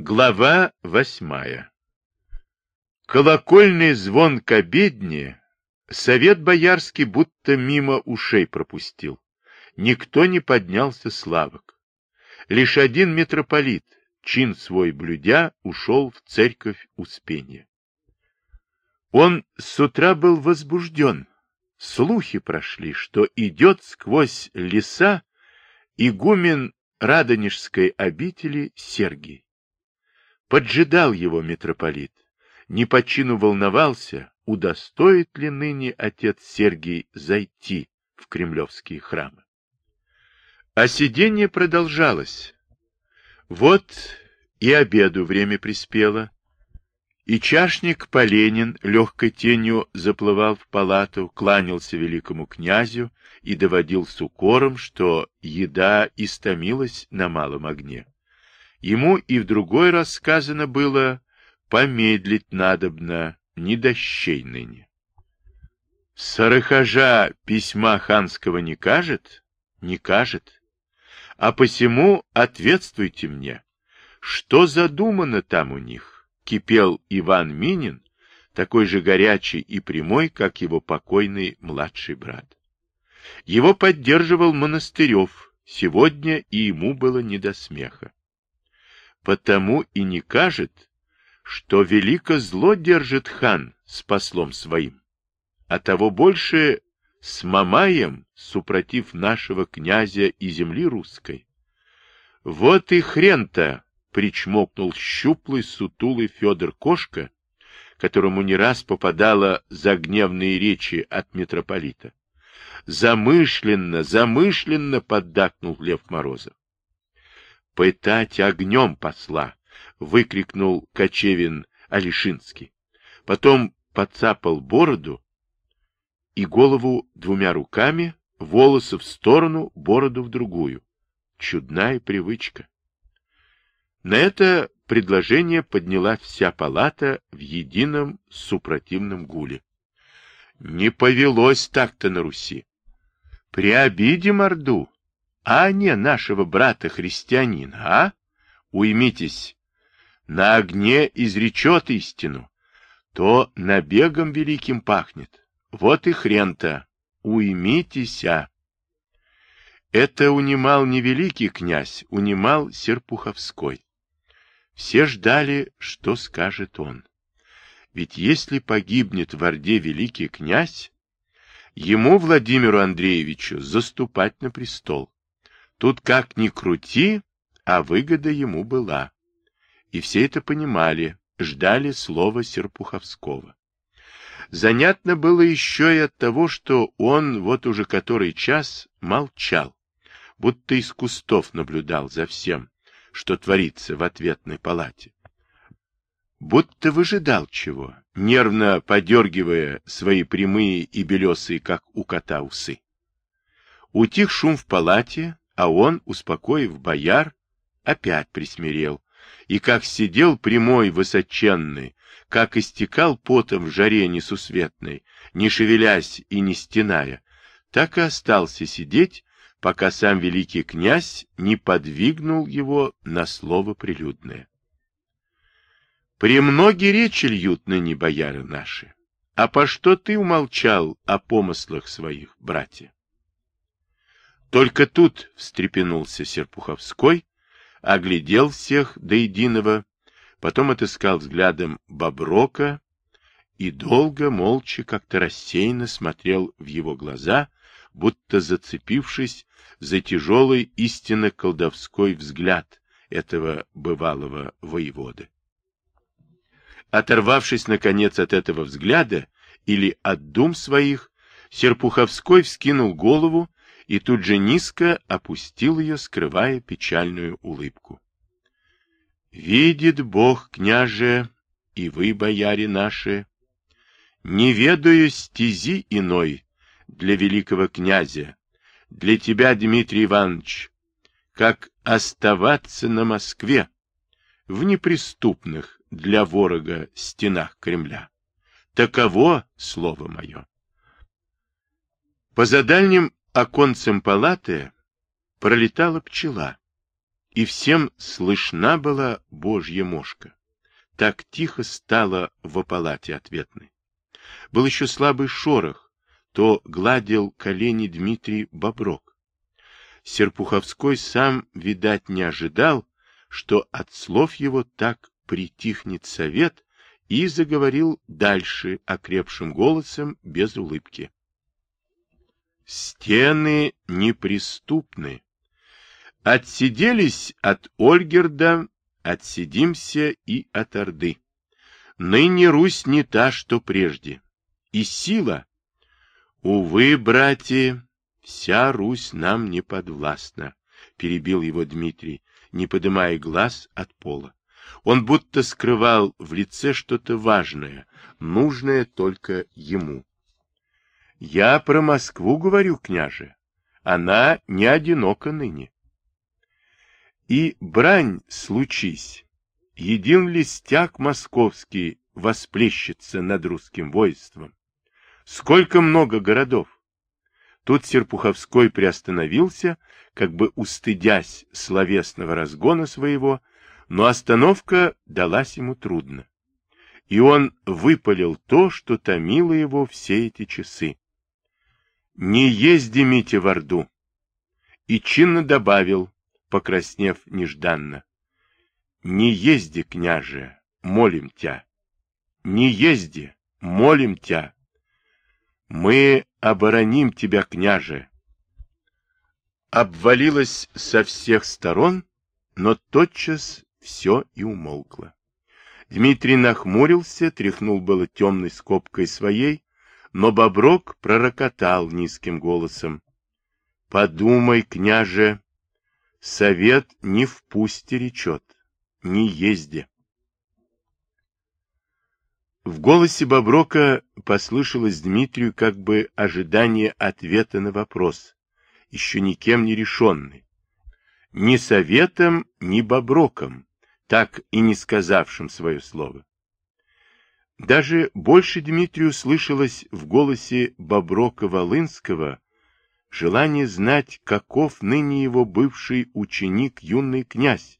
Глава восьмая Колокольный звон к обедне совет боярский будто мимо ушей пропустил. Никто не поднялся с лавок. Лишь один митрополит, чин свой блюдя, ушел в церковь Успения. Он с утра был возбужден. Слухи прошли, что идет сквозь леса игумен Радонежской обители Сергий. Поджидал его митрополит, не по чину волновался, удостоит ли ныне отец Сергий зайти в кремлевские храмы. А сидение продолжалось. Вот и обеду время приспело, и чашник Поленин легкой тенью заплывал в палату, кланялся великому князю и доводил с укором, что еда истомилась на малом огне. Ему и в другой раз сказано было помедлить надобно, не дощей ныне. Сарыхажа письма ханского не кажет? Не кажет. А посему ответствуйте мне, что задумано там у них? Кипел Иван Минин, такой же горячий и прямой, как его покойный младший брат. Его поддерживал Монастырев, сегодня и ему было не до смеха потому и не кажет, что велико зло держит хан с послом своим, а того больше с Мамаем, супротив нашего князя и земли русской. Вот и хрен-то, причмокнул щуплый сутулый Федор Кошка, которому не раз попадало за гневные речи от митрополита. Замышленно, замышленно поддакнул Лев Морозов пытать огнем посла, выкрикнул Кочевин Алишинский. Потом подцапал бороду и голову двумя руками, волосы в сторону, бороду в другую. Чудная привычка. На это предложение подняла вся палата в едином супротивном гуле. Не повелось так-то на Руси. При обиде морду а не нашего брата-христианина, а? Уймитесь, на огне изречет истину, то набегом великим пахнет. Вот и хрен-то, уймитесь, а! Это унимал не великий князь, унимал Серпуховской. Все ждали, что скажет он. Ведь если погибнет в Орде великий князь, ему, Владимиру Андреевичу, заступать на престол. Тут как ни крути, а выгода ему была. И все это понимали, ждали слова Серпуховского. Занятно было еще и от того, что он вот уже который час молчал, будто из кустов наблюдал за всем, что творится в ответной палате. Будто выжидал чего, нервно подергивая свои прямые и белесые, как у кота, усы. Утих шум в палате, а он, успокоив бояр, опять присмирел, и как сидел прямой, высоченный, как истекал потом в жаре несусветной, не шевелясь и не стеная, так и остался сидеть, пока сам великий князь не подвигнул его на слово прилюдное. «Премноги речи льют ныне бояры наши, а по что ты умолчал о помыслах своих, братья?» Только тут встрепенулся Серпуховской, оглядел всех до единого, потом отыскал взглядом Боброка и долго, молча, как-то рассеянно смотрел в его глаза, будто зацепившись за тяжелый истинно колдовской взгляд этого бывалого воеводы. Оторвавшись, наконец, от этого взгляда или от дум своих, Серпуховской вскинул голову и тут же низко опустил ее, скрывая печальную улыбку. «Видит Бог, княже, и вы, бояре наши, не ведаю стези иной для великого князя, для тебя, Дмитрий Иванович, как оставаться на Москве в неприступных для ворога стенах Кремля. Таково слово мое. По задальним оконцем палаты пролетала пчела, и всем слышна была божья мошка. Так тихо стало в палате ответной. Был еще слабый шорох, то гладил колени Дмитрий Боброк. Серпуховской сам, видать, не ожидал, что от слов его так притихнет совет, и заговорил дальше окрепшим голосом без улыбки. Стены неприступны. Отсиделись от Ольгерда, отсидимся и от Орды. Ныне Русь не та, что прежде. И сила. Увы, братья, вся Русь нам не подвластна, перебил его Дмитрий, не поднимая глаз от пола. Он будто скрывал в лице что-то важное, нужное только ему. Я про Москву говорю, княже. Она не одинока ныне. И брань случись, един ли стяг московский восплещется над русским воинством? Сколько много городов! Тут Серпуховской приостановился, как бы устыдясь словесного разгона своего, но остановка далась ему трудно. И он выпалил то, что томило его все эти часы. «Не езди, Митя, в Орду!» И чинно добавил, покраснев нежданно. «Не езди, княже, молим тя! Не езди, молим тя! Мы обороним тебя, княже!» Обвалилось со всех сторон, но тотчас все и умолкло. Дмитрий нахмурился, тряхнул было темной скобкой своей, но Боброк пророкотал низким голосом. — Подумай, княже, совет не в пусте речет, не езде. В голосе Боброка послышалось Дмитрию как бы ожидание ответа на вопрос, еще никем не решенный. Ни советом, ни Боброком, так и не сказавшим свое слово. Даже больше Дмитрию слышалось в голосе Боброка-Волынского желание знать, каков ныне его бывший ученик юный князь,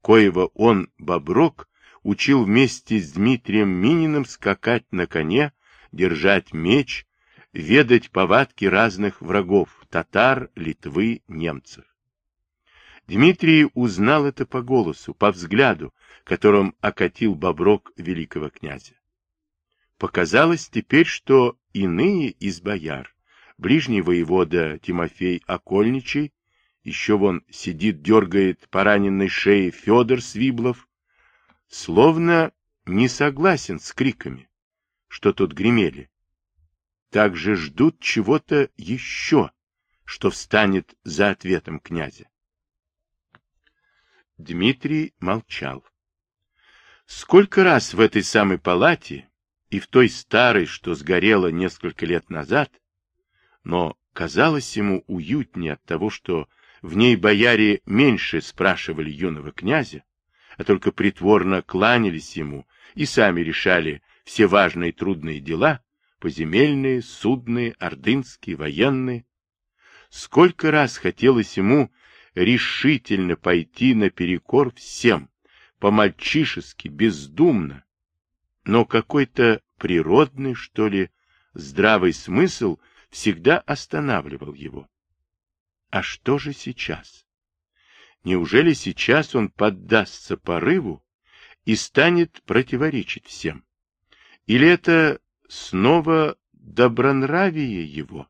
коего он, Боброк, учил вместе с Дмитрием Мининым скакать на коне, держать меч, ведать повадки разных врагов — татар, Литвы, немцев. Дмитрий узнал это по голосу, по взгляду, которым окатил Боброк великого князя. Показалось теперь, что иные из бояр, ближний воевода Тимофей Окольничий, еще вон сидит, дергает по раненной шее Федор Свиблов, словно не согласен с криками, что тут гремели. Также ждут чего-то еще, что встанет за ответом князя. Дмитрий молчал. Сколько раз в этой самой палате и в той старой, что сгорела несколько лет назад, но казалось ему уютнее от того, что в ней бояре меньше спрашивали юного князя, а только притворно кланялись ему и сами решали все важные трудные дела, поземельные, судные, ордынские, военные. Сколько раз хотелось ему решительно пойти наперекор всем, по-мальчишески, бездумно, но какой-то природный, что ли, здравый смысл всегда останавливал его. А что же сейчас? Неужели сейчас он поддастся порыву и станет противоречить всем? Или это снова добронравие его?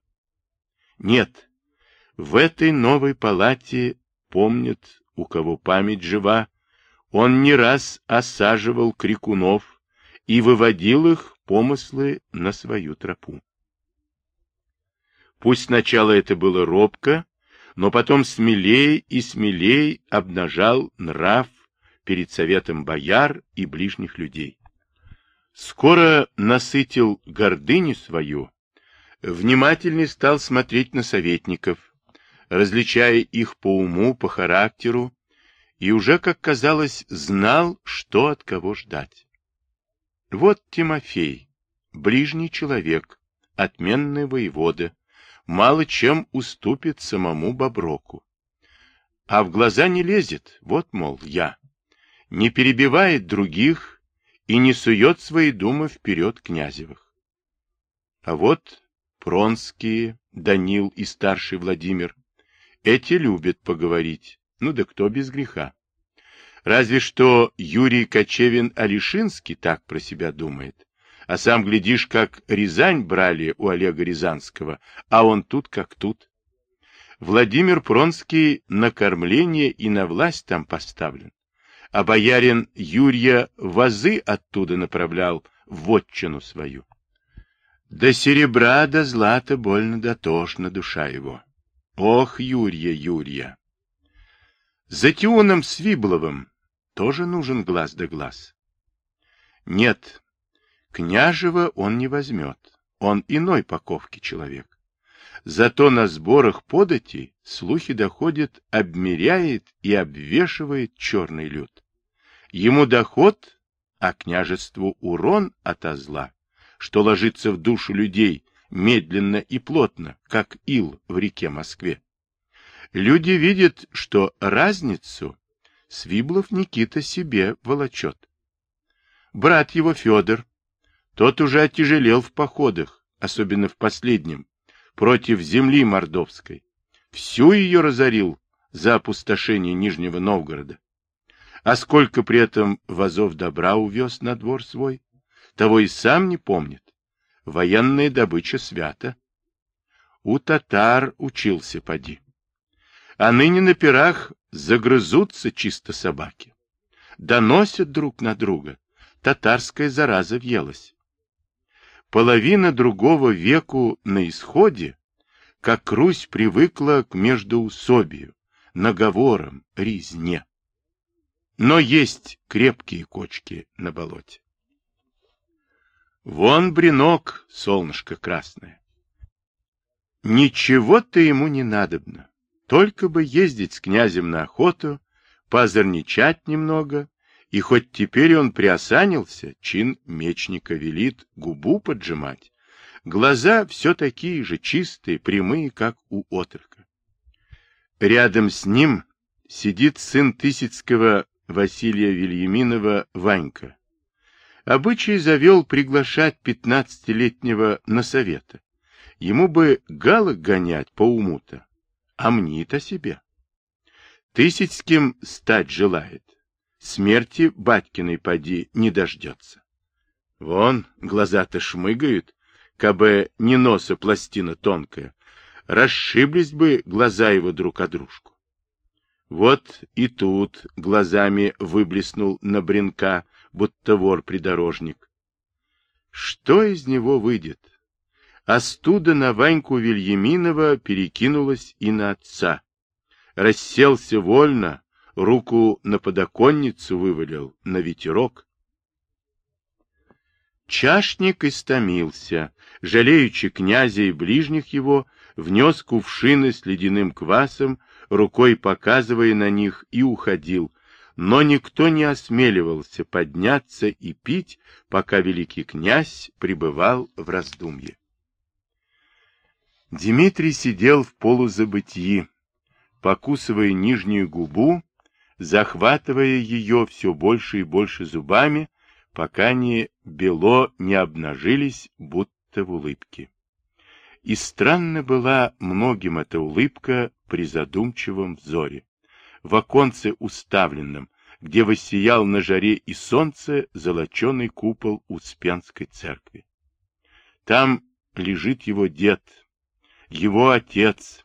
Нет, в этой новой палате помнят, у кого память жива, он не раз осаживал крикунов, и выводил их помыслы на свою тропу. Пусть сначала это было робко, но потом смелей и смелей обнажал нрав перед советом бояр и ближних людей. Скоро насытил гордыню свою, внимательней стал смотреть на советников, различая их по уму, по характеру, и уже, как казалось, знал, что от кого ждать. Вот Тимофей, ближний человек, отменный воевода, мало чем уступит самому Боброку. а в глаза не лезет, вот, мол, я. Не перебивает других и не сует свои думы вперед князевых. А вот Пронские, Данил и старший Владимир, эти любят поговорить, ну да кто без греха. Разве что Юрий Кочевин-Алишинский так про себя думает. А сам глядишь, как Рязань брали у Олега Рязанского, а он тут как тут. Владимир Пронский на кормление и на власть там поставлен. А боярин Юрия вазы оттуда направлял в отчину свою. До серебра, до злата больно дотошна душа его. Ох, Юрия, Юрия! За Тионом Свибловым тоже нужен глаз да глаз. Нет, княжего он не возьмет, он иной паковки человек. Зато на сборах подати слухи доходят, обмеряет и обвешивает черный люд. Ему доход, а княжеству урон от зла, что ложится в душу людей медленно и плотно, как ил в реке Москве. Люди видят, что разницу Свиблов Никита себе волочет. Брат его Федор, тот уже отяжелел в походах, особенно в последнем, против земли мордовской. Всю ее разорил за опустошение Нижнего Новгорода. А сколько при этом вазов добра увез на двор свой, того и сам не помнит. Военная добыча свята. У татар учился поди. А ныне на пирах загрызутся чисто собаки. Доносят друг на друга. Татарская зараза въелась. Половина другого веку на исходе, как Русь привыкла к междоусобию, наговорам, резне. Но есть крепкие кочки на болоте. Вон бренок, солнышко красное. Ничего-то ему не надобно. Только бы ездить с князем на охоту, позорничать немного, и хоть теперь он приосанился, чин мечника велит губу поджимать. Глаза все такие же, чистые, прямые, как у отрока. Рядом с ним сидит сын Тысяцкого Василия Вильяминова Ванька. Обычай завел приглашать пятнадцатилетнего на советы. Ему бы галок гонять по уму-то, а мне-то себе. Тысячским стать желает. Смерти батькиной поди не дождется. Вон, глаза-то шмыгают, кабы не носа пластина тонкая. Расшиблись бы глаза его друг о дружку. Вот и тут глазами выблеснул на бренка, будто вор-придорожник. Что из него выйдет? Остуда на Ваньку Вильяминова перекинулась и на отца. Расселся вольно, руку на подоконницу вывалил, на ветерок. Чашник истомился, жалеючи князя и ближних его, внес кувшины с ледяным квасом, рукой показывая на них, и уходил, но никто не осмеливался подняться и пить, пока великий князь пребывал в раздумье. Дмитрий сидел в полузабытии, покусывая нижнюю губу, захватывая ее все больше и больше зубами, пока не бело не обнажились, будто в улыбке. И странно была многим эта улыбка при задумчивом взоре. В оконце уставленном, где воссиял на жаре и солнце золоченый купол Успенской церкви. Там лежит его дед, его отец.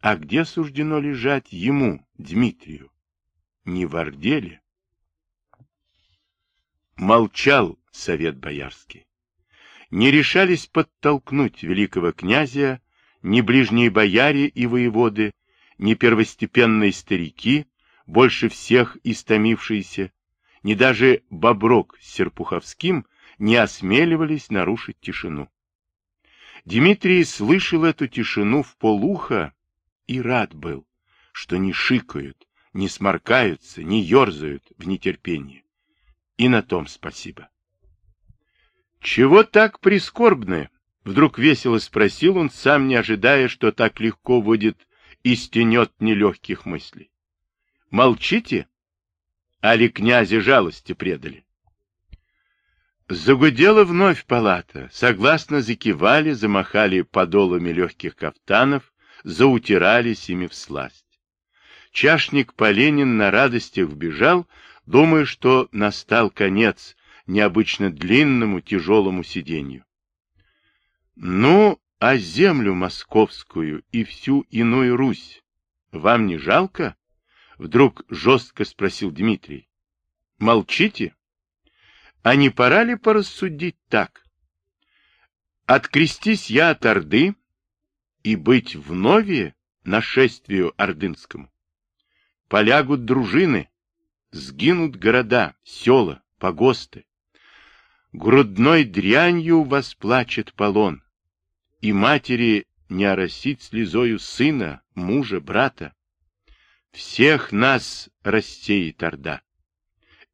А где суждено лежать ему, Дмитрию? Не в Орделе? Молчал совет боярский. Не решались подтолкнуть великого князя ни ближние бояре и воеводы, ни первостепенные старики, больше всех истомившиеся, ни даже Боброк с Серпуховским не осмеливались нарушить тишину. Дмитрий слышал эту тишину в полуха и рад был, что не шикают, не сморкаются, не ерзают в нетерпении. И на том спасибо. «Чего так прискорбное?» — вдруг весело спросил он, сам не ожидая, что так легко выйдет из тенет нелегких мыслей. Молчите? Али князя жалости предали? Загудела вновь палата, согласно закивали, замахали подолами легких кафтанов, заутирались ими в сласть. Чашник Поленин на радостях вбежал, думая, что настал конец необычно длинному тяжелому сиденью. Ну, а землю московскую и всю иную Русь вам не жалко? Вдруг жестко спросил Дмитрий. Молчите? А не пора ли порассудить так? Открестись я от Орды и быть вновь нашествию ордынскому. Полягут дружины, сгинут города, села, погосты. Грудной дрянью восплачет полон, и матери не оросит слезою сына, мужа, брата. Всех нас рассеет Орда.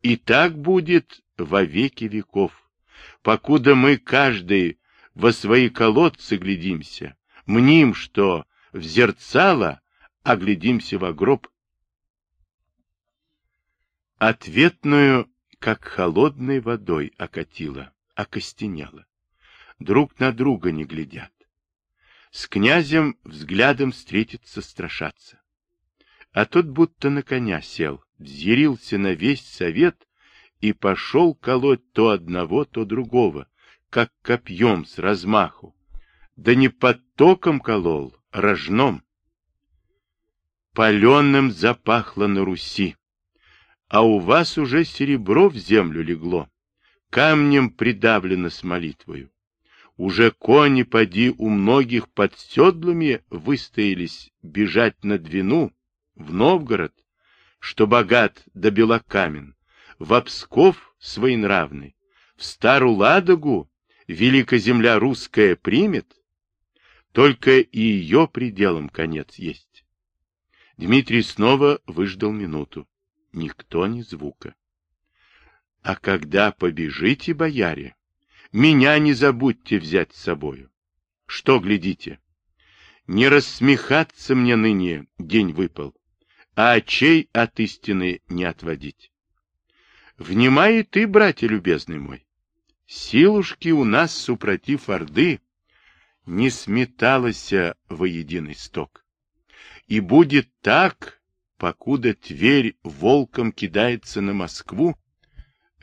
И так будет во веки веков, покуда мы каждый во свои колодцы глядимся, мним, что в зерцало, а глядимся во гроб. Ответную, как холодной водой окатила, окостенела. Друг на друга не глядят. С князем взглядом встретиться страшаться. А тот будто на коня сел, взъярился на весь совет и пошел колоть то одного, то другого, как копьем с размаху. Да не под током колол, рожном. Паленым запахло на Руси, а у вас уже серебро в землю легло, камнем придавлено с молитвою. Уже кони, поди, у многих под седлами выстоялись бежать на Двину, в Новгород, что богат да белокамен, в Псков своенравный, в Старую Ладогу великая земля русская примет, только и ее пределом конец есть. Дмитрий снова выждал минуту. Никто ни звука. А когда побежите, бояре, меня не забудьте взять с собою. Что глядите? Не рассмехаться мне ныне день выпал, а очей от истины не отводить. Внимай ты, братья любезный мой. Силушки у нас, супротив Орды, не сметалася во единый сток. И будет так, покуда Тверь волком кидается на Москву,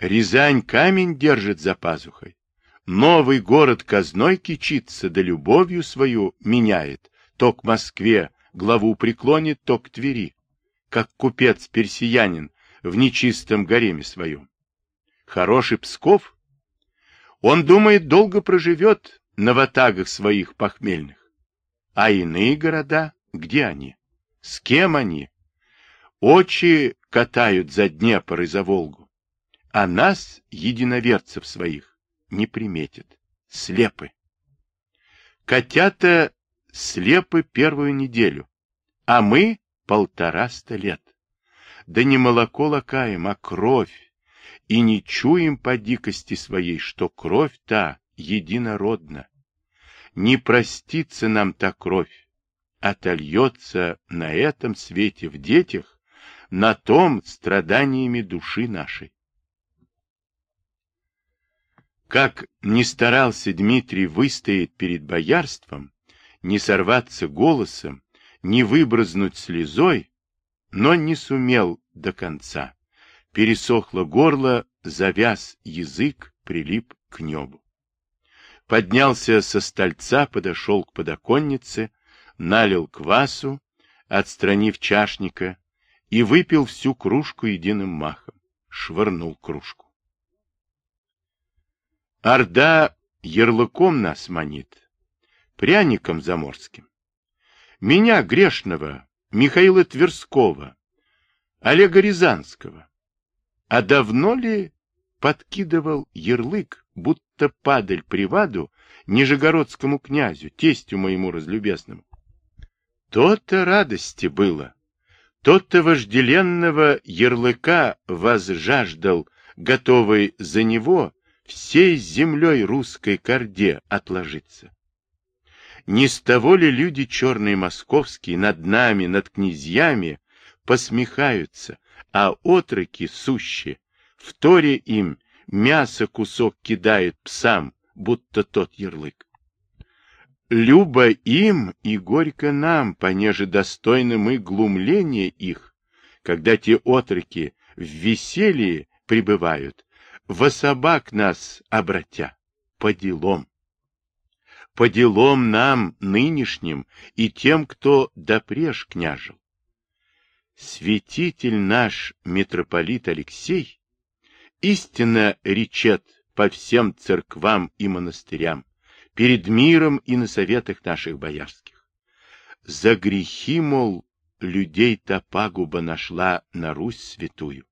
Рязань камень держит за пазухой, новый город казной кичится, да любовью свою меняет, то к Москве главу преклонит, то к Твери, как купец-персиянин в нечистом гареме своем. Хороший Псков? Он думает, долго проживет на ватагах своих похмельных. А иные города, где они? С кем они? Очи катают за Днепр и за Волгу. А нас, единоверцев своих, не приметят. Слепы. Котята слепы первую неделю, а мы полтораста лет да не молоко лакаем, а кровь, и не чуем по дикости своей, что кровь та единородна. Не простится нам та кровь, отольется на этом свете в детях, на том страданиями души нашей. Как не старался Дмитрий выстоять перед боярством, не сорваться голосом, не выбрызнуть слезой, но не сумел до конца. Пересохло горло, завяз язык, прилип к небу. Поднялся со стольца, подошел к подоконнице, налил квасу, отстранив чашника, и выпил всю кружку единым махом, швырнул кружку. Орда ярлыком нас манит, пряником заморским. Меня, грешного, Михаила Тверского, Олега Рязанского. А давно ли подкидывал ярлык, будто падаль приваду Нижегородскому князю, тестю моему разлюбезному? То-то радости было, то-то вожделенного ярлыка возжаждал, готовый за него всей землей русской корде отложиться. Не с того ли люди черные московские над нами, над князьями, посмехаются, а отроки сущие, вторе им, мясо кусок кидает псам, будто тот ярлык. Любо им и горько нам, понеже достойны мы глумления их, когда те отроки в веселье пребывают, во собак нас обратя, по делам. По делам нам, нынешним, и тем, кто допреж княжил. Святитель наш, митрополит Алексей, истинно речет по всем церквам и монастырям, перед миром и на советах наших боярских. За грехи, мол, людей та пагуба нашла на Русь святую.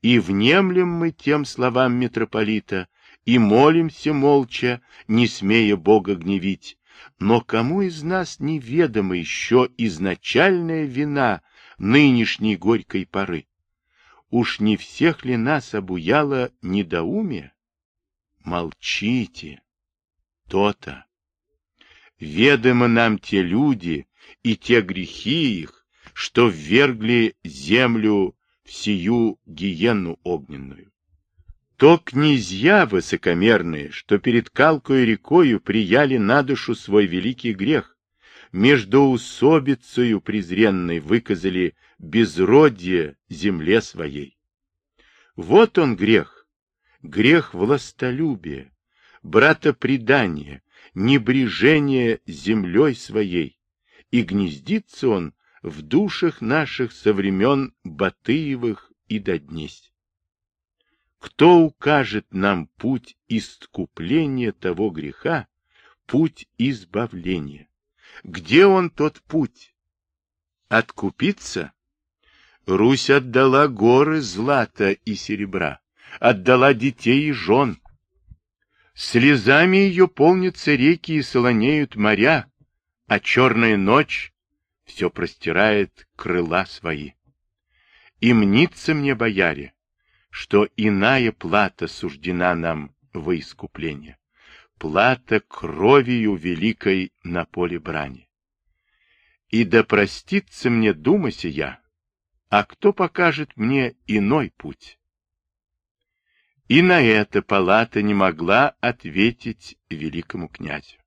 И внемлем мы тем словам митрополита, и молимся молча, не смея Бога гневить, но кому из нас неведома еще изначальная вина нынешней горькой поры? Уж не всех ли нас обуяло недоумие? Молчите. То-то. Ведомо нам те люди и те грехи их, что ввергли землю в сию гиенну огненную. То князья высокомерные, что перед Калкой рекою прияли на душу свой великий грех, междоусобицею презренной выказали безродие земле своей. Вот он грех, грех властолюбия, братопредания, небрежение землей своей, и гнездится он в душах наших со времен Батыевых и до. Кто укажет нам путь искупления того греха, путь избавления? Где он тот путь? Откупиться? Русь отдала горы злата и серебра, отдала детей и жен. Слезами ее полнятся реки и солонеют моря, а черная ночь все простирает крыла свои. И мнится мне, бояре, что иная плата суждена нам во искупление, плата кровью великой на поле брани. И да простится мне дума сия, а кто покажет мне иной путь? И на это палата не могла ответить великому князю.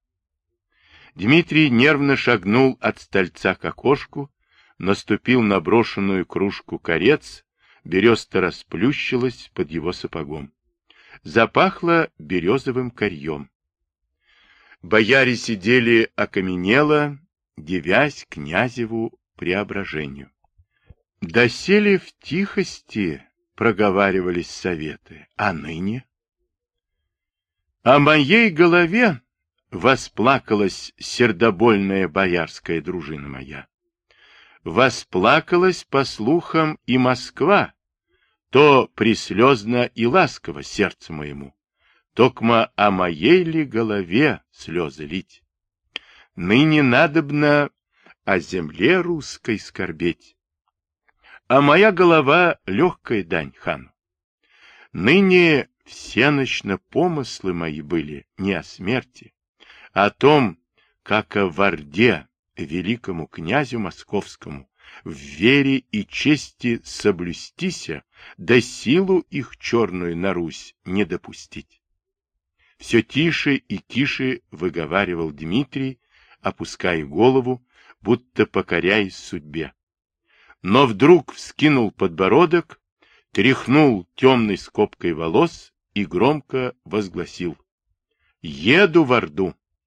Дмитрий нервно шагнул от стольца к окошку, наступил на брошенную кружку корец, береста расплющилась под его сапогом. Запахло березовым корьем. Бояре сидели окаменело, девясь князеву преображению. Досели в тихости, проговаривались советы, а ныне? О моей голове восплакалась сердобольная боярская дружина моя. Восплакалась, по слухам, и Москва, то прислезно и ласково сердцу моему, токмо о моей ли голове слезы лить. Ныне надобно о земле русской скорбеть, а моя голова — легкая дань хану. Ныне всеночно помыслы мои были не о смерти, а о том, как о Варде, великому князю московскому, в вере и чести соблюстися, да силу их черную на Русь не допустить. Все тише и тише выговаривал Дмитрий, опуская голову, будто покоряясь судьбе но вдруг вскинул подбородок, тряхнул темной скобкой волос и громко возгласил. «Еду в Орду!»